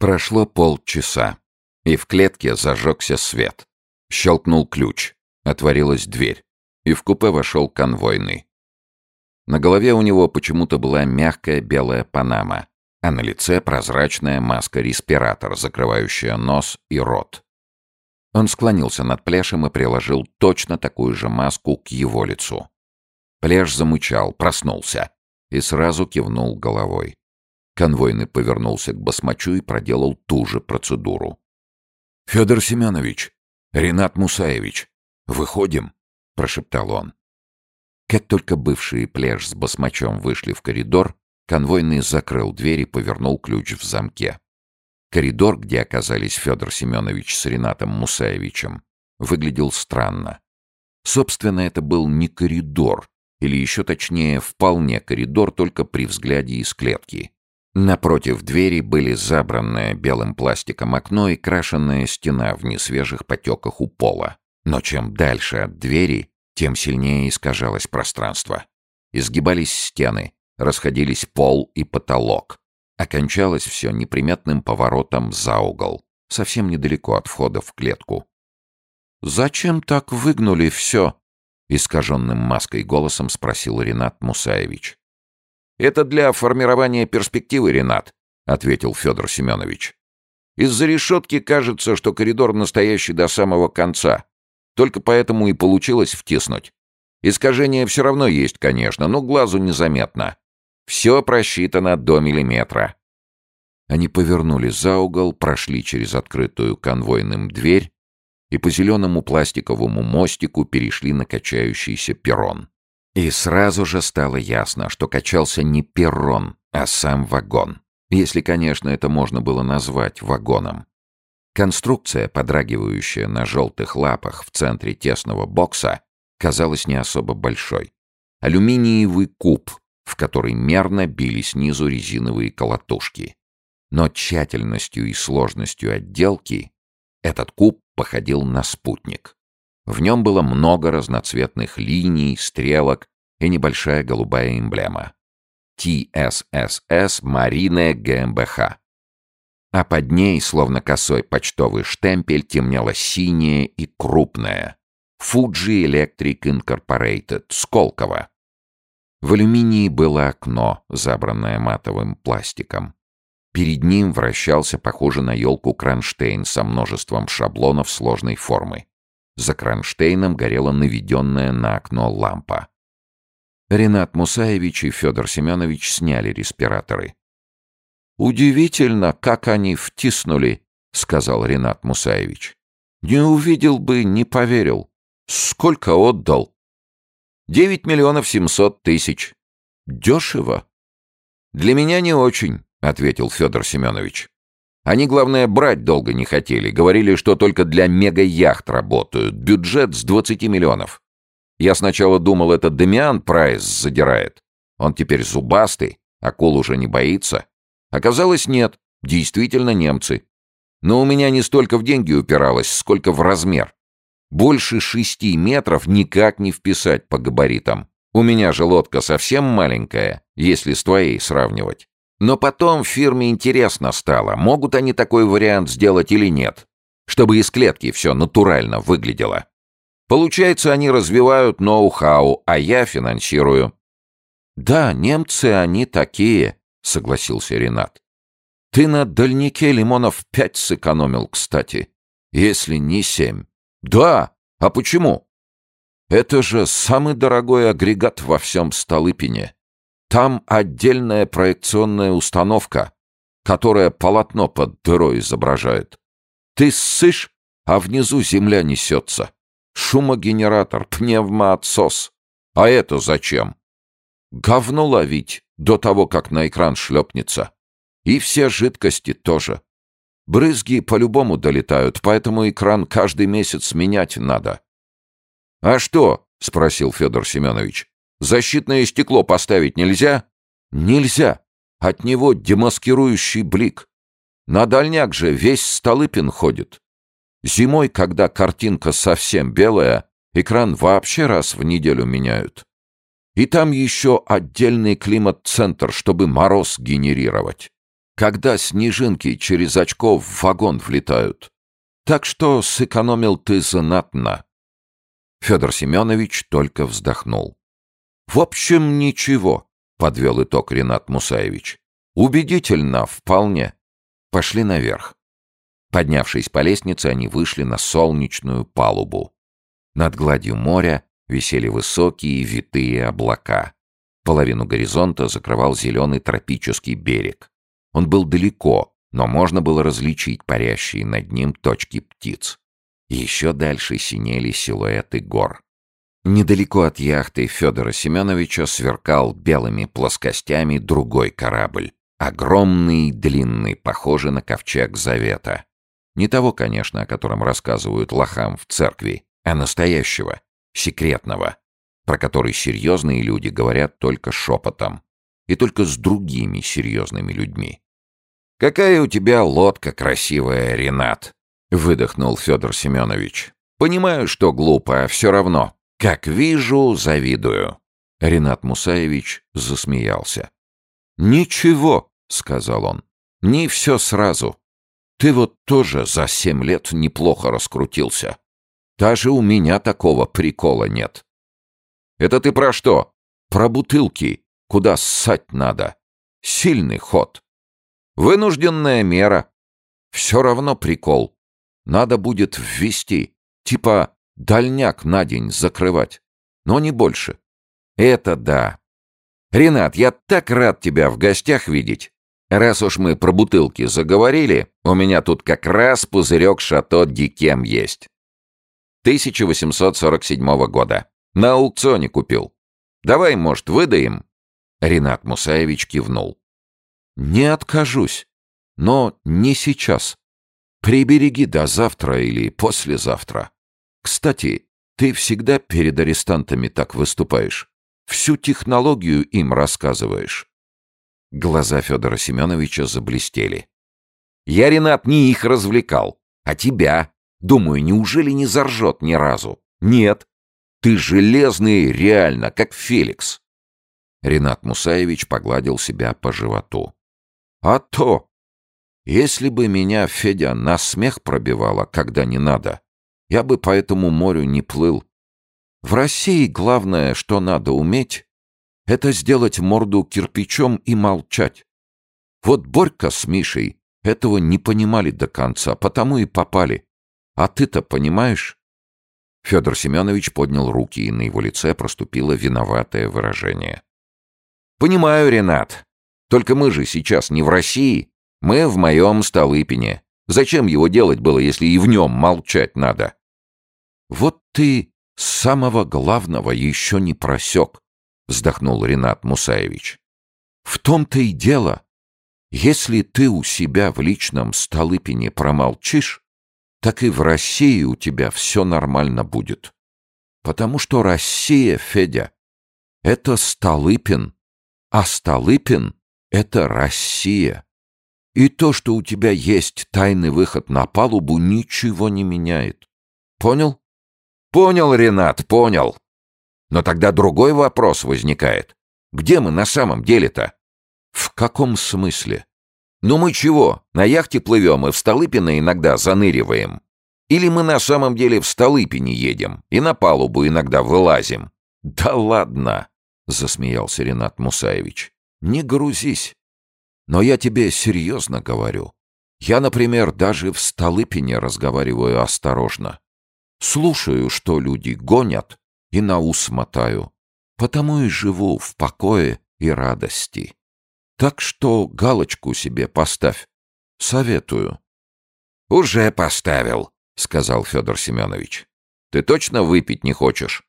Прошло полчаса, и в клетке зажегся свет. Щелкнул ключ, отворилась дверь, и в купе вошел конвойный. На голове у него почему-то была мягкая белая панама, а на лице прозрачная маска-респиратор, закрывающая нос и рот. Он склонился над Плешем и приложил точно такую же маску к его лицу. Плеш замычал, проснулся и сразу кивнул головой. Конвойный повернулся к басмачу и проделал ту же процедуру. «Федор Семенович! Ренат Мусаевич! Выходим!» — прошептал он. Как только бывший Плеш с басмачом вышли в коридор, конвойный закрыл дверь и повернул ключ в замке. Коридор, где оказались Федор Семенович с Ренатом Мусаевичем, выглядел странно. Собственно, это был не коридор, или еще точнее, вполне коридор, только при взгляде из клетки. Напротив двери были забранное белым пластиком окно и крашенная стена в несвежих потеках у пола. Но чем дальше от двери, тем сильнее искажалось пространство. Изгибались стены, расходились пол и потолок. Окончалось все неприметным поворотом за угол, совсем недалеко от входа в клетку. «Зачем так выгнули все?» — искаженным маской голосом спросил Ренат Мусаевич. «Это для формирования перспективы, Ренат», — ответил Федор Семенович. «Из-за решетки кажется, что коридор настоящий до самого конца. Только поэтому и получилось втиснуть. Искажение все равно есть, конечно, но глазу незаметно. Все просчитано до миллиметра». Они повернули за угол, прошли через открытую конвойным дверь и по зеленому пластиковому мостику перешли на качающийся перрон. И сразу же стало ясно, что качался не перрон, а сам вагон. Если, конечно, это можно было назвать вагоном. Конструкция, подрагивающая на желтых лапах в центре тесного бокса, казалась не особо большой. Алюминиевый куб, в который мерно били снизу резиновые колотушки. Но тщательностью и сложностью отделки этот куб походил на спутник. В нем было много разноцветных линий, стрелок и небольшая голубая эмблема. ТССС Марина ГМБХ. А под ней, словно косой почтовый штемпель, темнело синее и крупное. Fuji Electric Incorporated, Сколково. В алюминии было окно, забранное матовым пластиком. Перед ним вращался похожий на елку кронштейн со множеством шаблонов сложной формы. За кронштейном горела наведенная на окно лампа. Ренат Мусаевич и Федор Семенович сняли респираторы. «Удивительно, как они втиснули», — сказал Ренат Мусаевич. «Не увидел бы, не поверил. Сколько отдал?» «Девять миллионов семьсот тысяч». «Дешево?» «Для меня не очень», — ответил Федор Семенович. Они, главное, брать долго не хотели. Говорили, что только для мега-яхт работают. Бюджет с 20 миллионов. Я сначала думал, это Демиан Прайс задирает. Он теперь зубастый, акул уже не боится. Оказалось, нет. Действительно немцы. Но у меня не столько в деньги упиралось, сколько в размер. Больше шести метров никак не вписать по габаритам. У меня же лодка совсем маленькая, если с твоей сравнивать. Но потом фирме интересно стало, могут они такой вариант сделать или нет, чтобы из клетки все натурально выглядело. Получается, они развивают ноу-хау, а я финансирую. «Да, немцы они такие», — согласился Ренат. «Ты на дальнике лимонов пять сэкономил, кстати, если не семь». «Да, а почему?» «Это же самый дорогой агрегат во всем Столыпине. Там отдельная проекционная установка, которая полотно под дырой изображает. Ты ссышь, а внизу земля несется. Шумогенератор, пневмоотсос. А это зачем? Говно ловить до того, как на экран шлепнется. И все жидкости тоже. Брызги по-любому долетают, поэтому экран каждый месяц менять надо. «А что?» — спросил Федор Семенович. Защитное стекло поставить нельзя? Нельзя. От него демаскирующий блик. На дальняк же весь Столыпин ходит. Зимой, когда картинка совсем белая, экран вообще раз в неделю меняют. И там еще отдельный климат-центр, чтобы мороз генерировать. когда снежинки через очко в вагон влетают. Так что сэкономил ты знатно. Федор Семенович только вздохнул. В общем, ничего, подвел итог Ренат Мусаевич. Убедительно, вполне. Пошли наверх. Поднявшись по лестнице, они вышли на солнечную палубу. Над гладью моря висели высокие витые облака. Половину горизонта закрывал зеленый тропический берег. Он был далеко, но можно было различить парящие над ним точки птиц. Еще дальше синели силуэты гор. Недалеко от яхты Федора Семеновича сверкал белыми плоскостями другой корабль. Огромный, длинный, похожий на ковчег Завета. Не того, конечно, о котором рассказывают лохам в церкви, а настоящего, секретного, про который серьезные люди говорят только шепотом и только с другими серьезными людьми. «Какая у тебя лодка красивая, Ренат!» — выдохнул Федор Семенович. «Понимаю, что глупо, а все равно. Как вижу, завидую». Ренат Мусаевич засмеялся. «Ничего», — сказал он, — «не все сразу. Ты вот тоже за семь лет неплохо раскрутился. Даже у меня такого прикола нет». «Это ты про что?» «Про бутылки, куда ссать надо. Сильный ход. Вынужденная мера. Все равно прикол. Надо будет ввести, типа дальняк на день закрывать, но не больше. Это да. Ренат, я так рад тебя в гостях видеть. Раз уж мы про бутылки заговорили, у меня тут как раз пузырек Шато Дикем есть. 1847 года. На аукционе купил. Давай, может, выдаем?» Ренат Мусаевич кивнул. «Не откажусь, но не сейчас. Прибереги до завтра или послезавтра. Кстати, ты всегда перед арестантами так выступаешь. Всю технологию им рассказываешь. Глаза Федора Семеновича заблестели. Я, Ренат, не их развлекал, а тебя. Думаю, неужели не заржет ни разу? Нет. Ты железный реально, как Феликс. Ренат Мусаевич погладил себя по животу. А то! Если бы меня Федя на смех пробивала, когда не надо, я бы по этому морю не плыл. В России главное, что надо уметь, это сделать морду кирпичом и молчать. Вот Борька с Мишей этого не понимали до конца, потому и попали. А ты-то понимаешь? Федор Семенович поднял руки, и на его лице проступило виноватое выражение. «Понимаю, Ренат. Только мы же сейчас не в России. Мы в моем Столыпине. Зачем его делать было, если и в нем молчать надо? Вот ты самого главного еще не просек, вздохнул Ренат Мусаевич. В том-то и дело. Если ты у себя в личном Столыпине промолчишь, так и в России у тебя все нормально будет. Потому что Россия, Федя, это Столыпин, а Столыпин — это Россия. И то, что у тебя есть тайный выход на палубу, ничего не меняет. Понял? Понял, Ренат, понял. Но тогда другой вопрос возникает. Где мы на самом деле-то? В каком смысле? Ну мы чего, на яхте плывем и в Столыпино иногда заныриваем? Или мы на самом деле в Столыпине едем и на палубу иногда вылазим? Да ладно, засмеялся Ренат Мусаевич. Не грузись. Но я тебе серьезно говорю. Я, например, даже в Столыпине разговариваю осторожно. Слушаю, что люди гонят, и на ус мотаю. Потому и живу в покое и радости. Так что галочку себе поставь. Советую. «Уже поставил», — сказал Федор Семенович. «Ты точно выпить не хочешь?»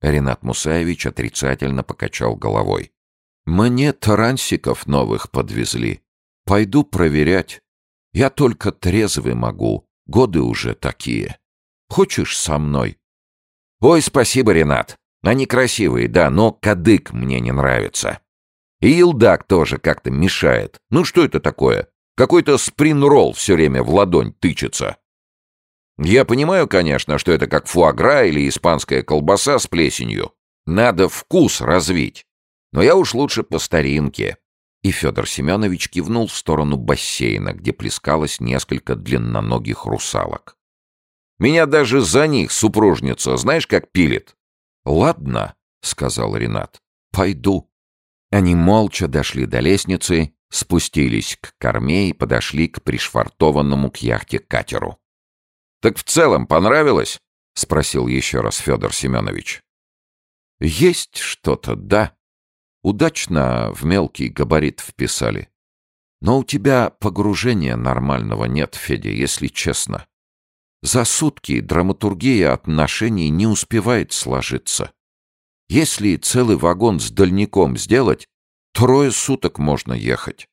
Ренат Мусаевич отрицательно покачал головой. Мне тарансиков новых подвезли. Пойду проверять. Я только трезвый могу. Годы уже такие. Хочешь со мной? Ой, спасибо, Ренат. Они красивые, да, но кадык мне не нравится. И елдак тоже как-то мешает. Ну что это такое? Какой-то спринролл все время в ладонь тычется. Я понимаю, конечно, что это как фуагра или испанская колбаса с плесенью. Надо вкус развить. Но я уж лучше по старинке. И Федор Семенович кивнул в сторону бассейна, где плескалось несколько длинноногих русалок. «Меня даже за них супружница, знаешь, как пилит?» «Ладно», — сказал Ренат, — «пойду». Они молча дошли до лестницы, спустились к корме и подошли к пришвартованному к яхте катеру. «Так в целом понравилось?» — спросил еще раз Федор Семенович. «Есть что-то, да. Удачно в мелкий габарит вписали. Но у тебя погружения нормального нет, Федя, если честно. За сутки драматургия отношений не успевает сложиться. Если целый вагон с дальником сделать, трое суток можно ехать.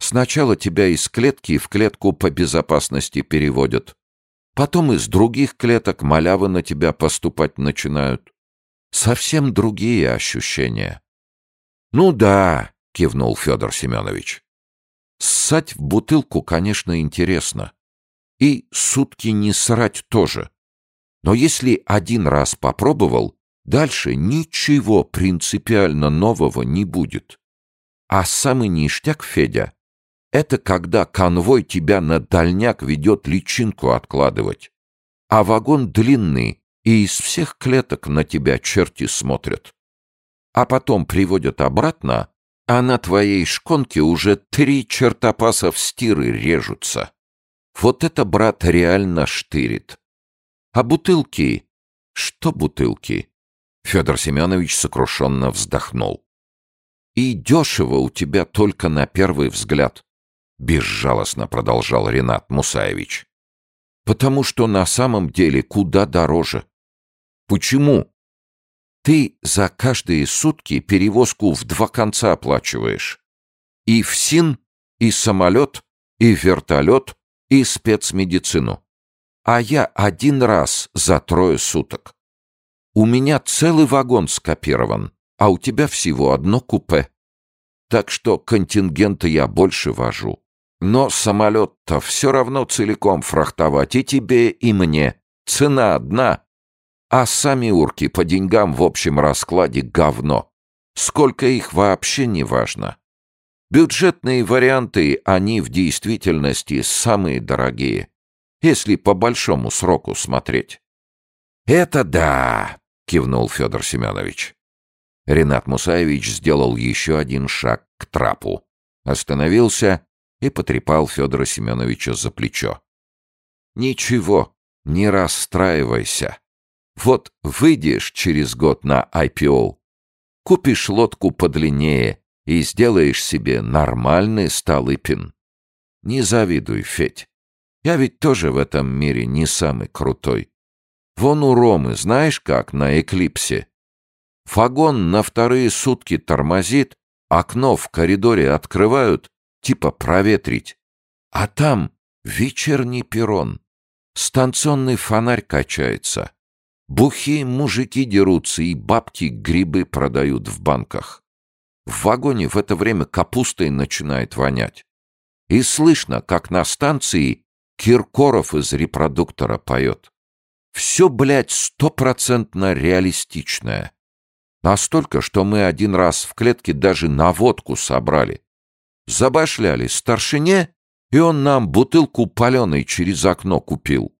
Сначала тебя из клетки в клетку по безопасности переводят. Потом из других клеток малявы на тебя поступать начинают. Совсем другие ощущения. «Ну да», — кивнул Федор Семенович. «Ссать в бутылку, конечно, интересно. И сутки не срать тоже. Но если один раз попробовал, дальше ничего принципиально нового не будет. А самый ништяк, Федя, это когда конвой тебя на дальняк ведет личинку откладывать. А вагон длинный, и из всех клеток на тебя черти смотрят. А потом приводят обратно, а на твоей шконке уже три чертопаса в стиры режутся. Вот это, брат, реально штырит. А бутылки? Что бутылки? Федор Семенович сокрушенно вздохнул. И дешево у тебя только на первый взгляд. Безжалостно продолжал Ренат Мусаевич. Потому что на самом деле куда дороже. Почему? Ты за каждые сутки перевозку в два конца оплачиваешь. И в СИН, и самолет, и вертолет, и спецмедицину. А я один раз за трое суток. У меня целый вагон скопирован, а у тебя всего одно купе. Так что контингенты я больше вожу. Но самолет-то все равно целиком фрахтовать и тебе, и мне. Цена одна. А сами урки по деньгам в общем раскладе говно. Сколько их вообще не важно. Бюджетные варианты, они в действительности самые дорогие, если по большому сроку смотреть. «Это да!» — кивнул Федор Семенович. Ренат Мусаевич сделал еще один шаг к трапу, остановился и потрепал Федора Семеновича за плечо. «Ничего, не расстраивайся. Вот выйдешь через год на IPO, купишь лодку подлиннее и сделаешь себе нормальный Столыпин. Не завидуй, Федь. Я ведь тоже в этом мире не самый крутой. Вон у Ромы, знаешь как, на Эклипсе. Вагон на вторые сутки тормозит, окно в коридоре открывают, типа проветрить. А там вечерний перрон. Станционный фонарь качается. Бухие мужики дерутся и бабки грибы продают в банках. В вагоне в это время капустой начинает вонять. И слышно, как на станции Киркоров из репродуктора поет. Все, блядь, стопроцентно реалистичное. Настолько, что мы один раз в клетке даже на водку собрали. Забашляли старшине, и он нам бутылку паленой через окно купил.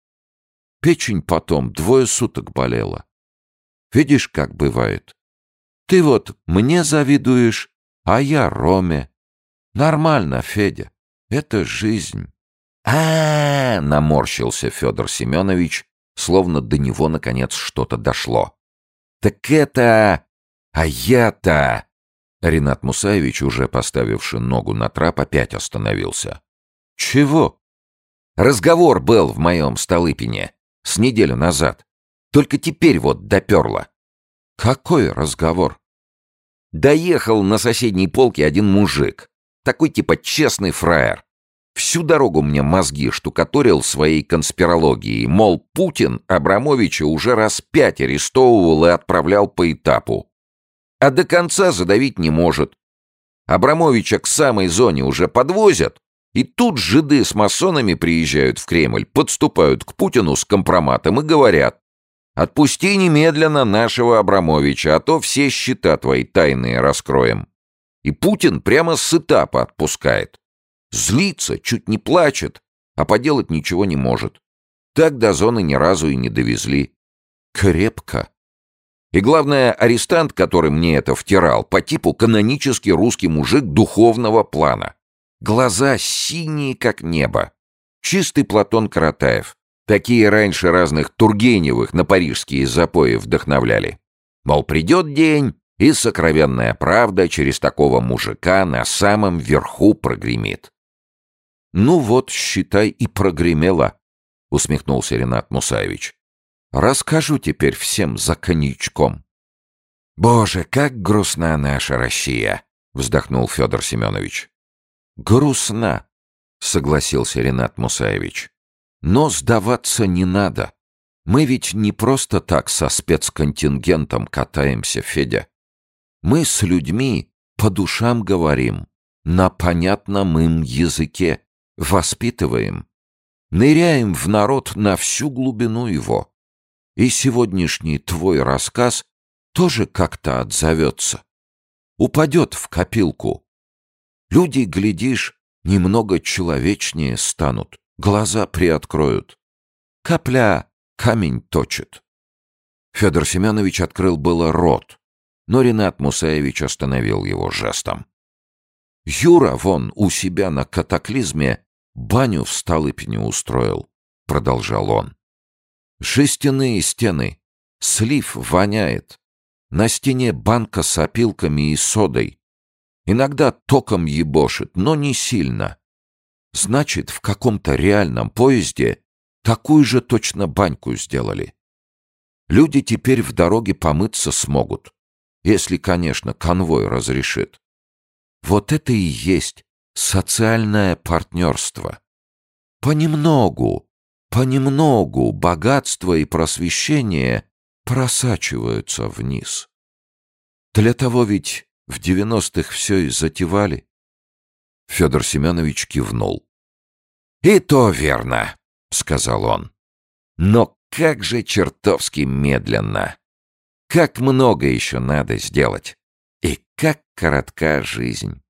Печень потом двое суток болела. Видишь, как бывает? Ты вот мне завидуешь, а я Роме. Нормально, Федя. Это жизнь. А, -а, -а наморщился Федор Семенович, словно до него наконец что-то дошло. Так это... А я-то... Ренат Мусаевич, уже поставивший ногу на трап, опять остановился. «Чего?» «Разговор был в моем Столыпине с неделю назад. Только теперь вот доперло. «Какой разговор?» Доехал на соседней полке один мужик. Такой типа честный фраер. Всю дорогу мне мозги штукатурил своей конспирологией, мол, Путин Абрамовича уже раз пять арестовывал и отправлял по этапу. А до конца задавить не может. Абрамовича к самой зоне уже подвозят, и тут жиды с масонами приезжают в Кремль, подступают к Путину с компроматом и говорят, Отпусти немедленно нашего Абрамовича, а то все счета твои тайные раскроем. И Путин прямо с этапа отпускает. Злится, чуть не плачет, а поделать ничего не может. Так до зоны ни разу и не довезли. Крепко. И главное, арестант, который мне это втирал, по типу канонический русский мужик духовного плана. Глаза синие, как небо. Чистый Платон Каратаев. Такие раньше разных Тургеневых на парижские запои вдохновляли. Мол, придет день, и сокровенная правда через такого мужика на самом верху прогремит. «Ну вот, считай, и прогремело», — усмехнулся Ренат Мусаевич. «Расскажу теперь всем за коньячком». «Боже, как грустна наша Россия!» — вздохнул Федор Семенович. «Грустна», — согласился Ренат Мусаевич. «Но сдаваться не надо. Мы ведь не просто так со спецконтингентом катаемся, Федя. Мы с людьми по душам говорим, на понятном им языке, воспитываем, ныряем в народ на всю глубину его. И сегодняшний твой рассказ тоже как-то отзовется. Упадет в копилку. Люди, глядишь, немного человечнее станут, глаза приоткроют. Капля камень точит. Федор Семенович открыл было рот, но Ренат Мусаевич остановил его жестом. «Юра вон у себя на катаклизме баню в Столыпине устроил», — продолжал он. «Жестяные стены, слив воняет, на стене банка с опилками и содой. Иногда током ебошит, но не сильно. Значит, в каком-то реальном поезде такую же точно баньку сделали. Люди теперь в дороге помыться смогут. Если, конечно, конвой разрешит. Вот это и есть социальное партнерство. Понемногу, понемногу богатство и просвещение просачиваются вниз. Для того ведь в девяностых все и затевали. Федор Семенович кивнул. «И то верно», — сказал он. «Но как же чертовски медленно! Как много еще надо сделать! И как коротка жизнь!